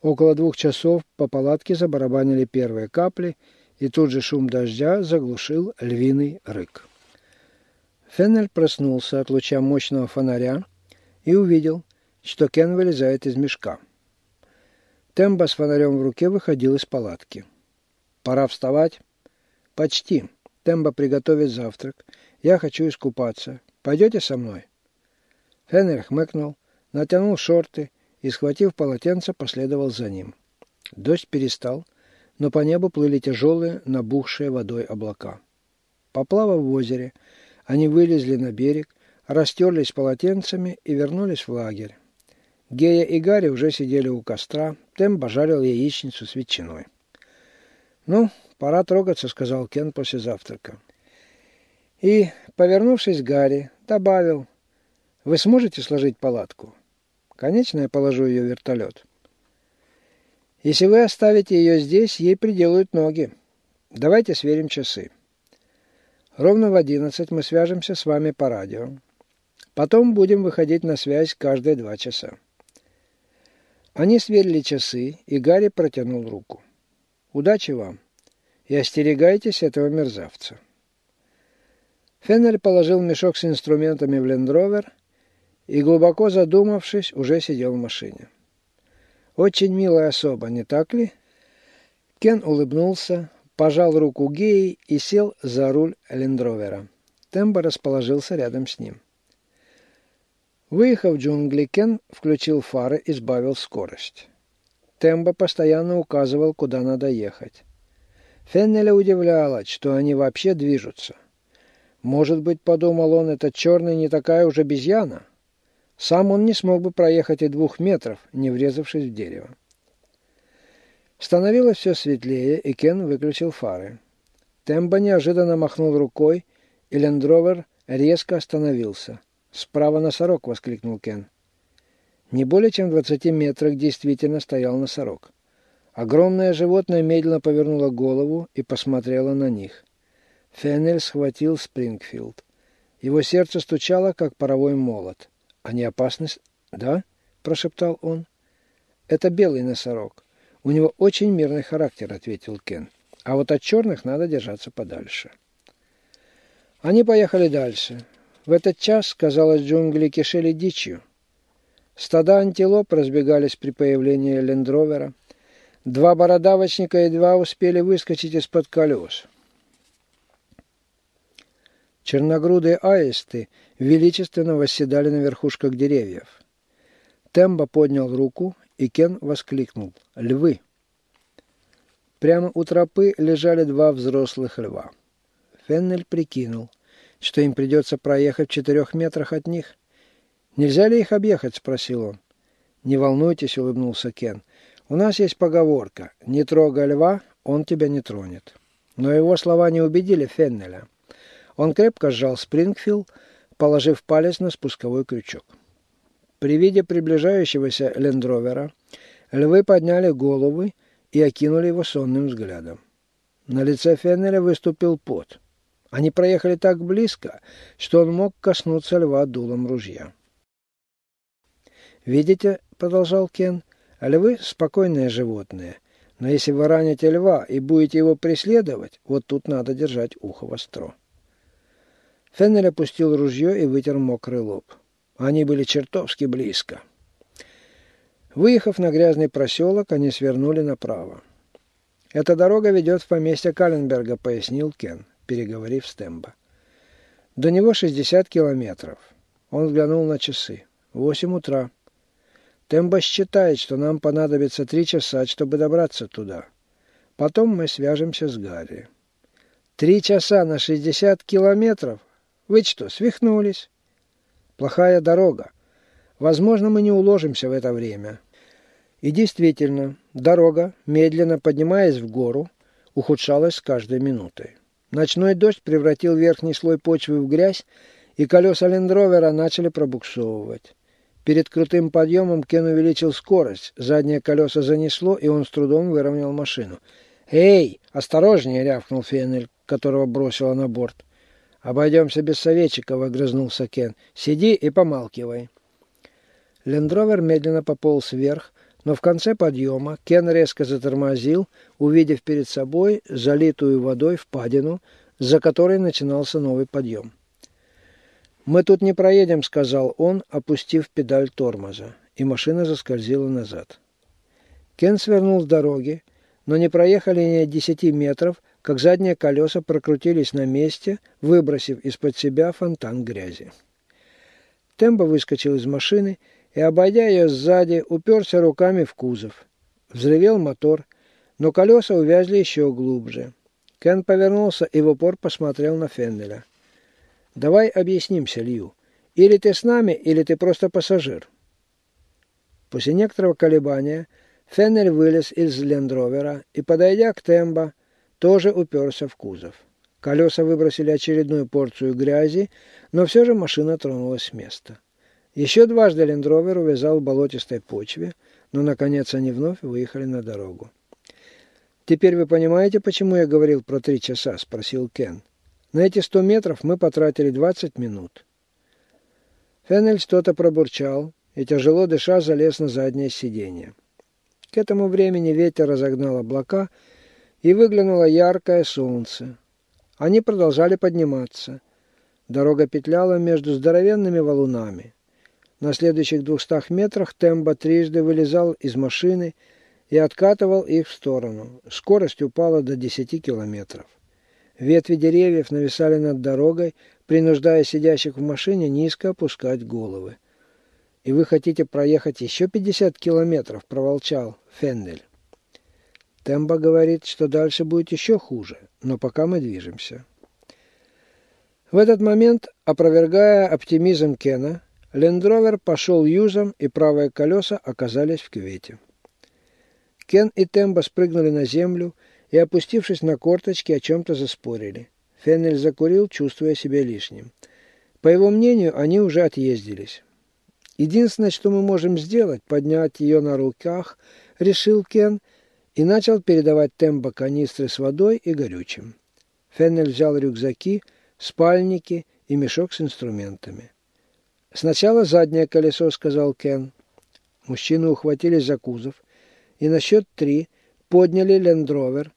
Около двух часов по палатке забарабанили первые капли, и тут же шум дождя заглушил львиный рык. Феннель проснулся от луча мощного фонаря и увидел, что Кен вылезает из мешка. Темба с фонарем в руке выходил из палатки. «Пора вставать?» «Почти. Темба приготовит завтрак. Я хочу искупаться. Пойдете со мной?» Феннель хмыкнул, натянул шорты и, схватив полотенце, последовал за ним. Дождь перестал, но по небу плыли тяжелые, набухшие водой облака. Поплавав в озере, они вылезли на берег, растерлись полотенцами и вернулись в лагерь. Гея и Гарри уже сидели у костра, Тембо жарил яичницу с ветчиной. «Ну, пора трогаться», — сказал Кен после завтрака. И, повернувшись к Гарри, добавил, «Вы сможете сложить палатку?» «Конечно, я положу ее в вертолет». «Если вы оставите ее здесь, ей приделают ноги. Давайте сверим часы». Ровно в одиннадцать мы свяжемся с вами по радио. Потом будем выходить на связь каждые два часа. Они сверили часы, и Гарри протянул руку. Удачи вам и остерегайтесь этого мерзавца. Феннель положил мешок с инструментами в лендровер и, глубоко задумавшись, уже сидел в машине. Очень милая особа, не так ли? Кен улыбнулся, пожал руку Геи и сел за руль лендровера. Тембо расположился рядом с ним. Выехав в джунгли, Кен включил фары и сбавил скорость. Тембо постоянно указывал, куда надо ехать. Феннеля удивляло, что они вообще движутся. Может быть, подумал он, этот черный не такая уж обезьяна? Сам он не смог бы проехать и двух метров, не врезавшись в дерево. Становилось все светлее, и Кен выключил фары. Тембо неожиданно махнул рукой, и лендровер резко остановился. «Справа носорог!» — воскликнул Кен. Не более чем в двадцати метрах действительно стоял носорог. Огромное животное медленно повернуло голову и посмотрело на них. Феннель схватил Спрингфилд. Его сердце стучало, как паровой молот. «Они опасны?» «Да?» – прошептал он. «Это белый носорог. У него очень мирный характер», – ответил Кен. «А вот от черных надо держаться подальше». Они поехали дальше. В этот час, казалось, джунгли кишели дичью. Стада антилоп разбегались при появлении лендровера. Два бородавочника едва успели выскочить из-под колес. Черногрудые аисты величественно восседали на верхушках деревьев. Тембо поднял руку, и Кен воскликнул «Львы!». Прямо у тропы лежали два взрослых льва. Феннель прикинул что им придется проехать в четырех метрах от них. «Нельзя ли их объехать?» – спросил он. «Не волнуйтесь», – улыбнулся Кен. «У нас есть поговорка «Не трогай льва, он тебя не тронет». Но его слова не убедили Феннеля. Он крепко сжал Спрингфилд, положив палец на спусковой крючок. При виде приближающегося лендровера львы подняли головы и окинули его сонным взглядом. На лице Феннеля выступил пот – они проехали так близко, что он мог коснуться льва дулом ружья. «Видите, — продолжал Кен, — львы — спокойные животные, но если вы раните льва и будете его преследовать, вот тут надо держать ухо востро». Феннель опустил ружье и вытер мокрый лоб. Они были чертовски близко. Выехав на грязный проселок, они свернули направо. «Эта дорога ведет в поместье Каленберга», — пояснил Кен переговорив с Тембо. До него 60 километров. Он взглянул на часы. Восемь утра. Тембо считает, что нам понадобится три часа, чтобы добраться туда. Потом мы свяжемся с Гарри. Три часа на 60 километров? Вы что, свихнулись? Плохая дорога. Возможно, мы не уложимся в это время. И действительно, дорога, медленно поднимаясь в гору, ухудшалась с каждой минутой. Ночной дождь превратил верхний слой почвы в грязь, и колеса лендровера начали пробуксовывать. Перед крутым подъемом Кен увеличил скорость, задние колеса занесло, и он с трудом выровнял машину. «Эй, осторожнее!» — рявкнул Феннель, которого бросило на борт. «Обойдемся без советчиков», — огрызнулся Кен. «Сиди и помалкивай». Лендровер медленно пополз вверх, но в конце подъема Кен резко затормозил, увидев перед собой залитую водой впадину, за которой начинался новый подъем. «Мы тут не проедем», — сказал он, опустив педаль тормоза, и машина заскользила назад. Кен свернул с дороги, но не проехали ни десяти метров, как задние колеса прокрутились на месте, выбросив из-под себя фонтан грязи. Тембо выскочил из машины и, обойдя ее сзади, уперся руками в кузов. Взревел мотор, но колеса увязли еще глубже. Кен повернулся и в упор посмотрел на Феннеля. «Давай объяснимся, Лью. Или ты с нами, или ты просто пассажир». После некоторого колебания Феннель вылез из лендровера и, подойдя к Тембо, тоже уперся в кузов. Колеса выбросили очередную порцию грязи, но все же машина тронулась с места. Еще дважды лендровер увязал в болотистой почве, но, наконец, они вновь выехали на дорогу. «Теперь вы понимаете, почему я говорил про три часа?» – спросил Кен. «На эти сто метров мы потратили двадцать минут». Феннель что-то пробурчал и, тяжело дыша, залез на заднее сиденье. К этому времени ветер разогнал облака, и выглянуло яркое солнце. Они продолжали подниматься. Дорога петляла между здоровенными валунами. На следующих двухстах метрах Тембо трижды вылезал из машины и откатывал их в сторону. Скорость упала до 10 километров. Ветви деревьев нависали над дорогой, принуждая сидящих в машине низко опускать головы. «И вы хотите проехать еще 50 километров?» – проволчал Феннель. Тембо говорит, что дальше будет еще хуже, но пока мы движемся. В этот момент, опровергая оптимизм Кена, Лендровер пошел юзом, и правые колеса оказались в кювете. Кен и Тембо спрыгнули на землю и, опустившись на корточки, о чем-то заспорили. Феннель закурил, чувствуя себя лишним. По его мнению, они уже отъездились. Единственное, что мы можем сделать, поднять ее на руках, решил Кен, и начал передавать Тембо канистры с водой и горючим. Феннель взял рюкзаки, спальники и мешок с инструментами. «Сначала заднее колесо», — сказал Кен. Мужчины ухватились за кузов и на счет три подняли лендровер,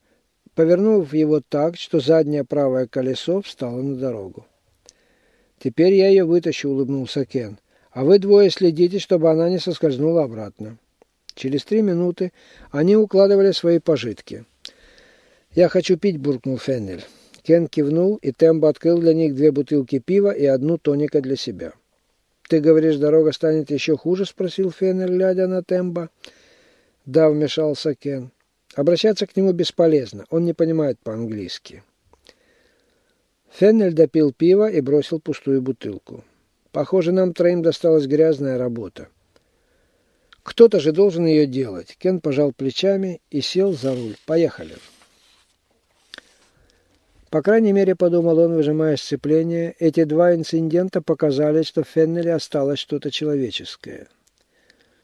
повернув его так, что заднее правое колесо встало на дорогу. «Теперь я ее вытащу», — улыбнулся Кен. «А вы двое следите, чтобы она не соскользнула обратно». Через три минуты они укладывали свои пожитки. «Я хочу пить», — буркнул Феннель. Кен кивнул, и Тембо открыл для них две бутылки пива и одну тоника для себя. «Ты говоришь, дорога станет еще хуже?» – спросил Феннер, глядя на Темба. «Да», – вмешался Кен. «Обращаться к нему бесполезно. Он не понимает по-английски». Феннель допил пиво и бросил пустую бутылку. «Похоже, нам троим досталась грязная работа». «Кто-то же должен ее делать». Кен пожал плечами и сел за руль. «Поехали». По крайней мере, подумал он, выжимая сцепление, эти два инцидента показали, что в Феннеле осталось что-то человеческое –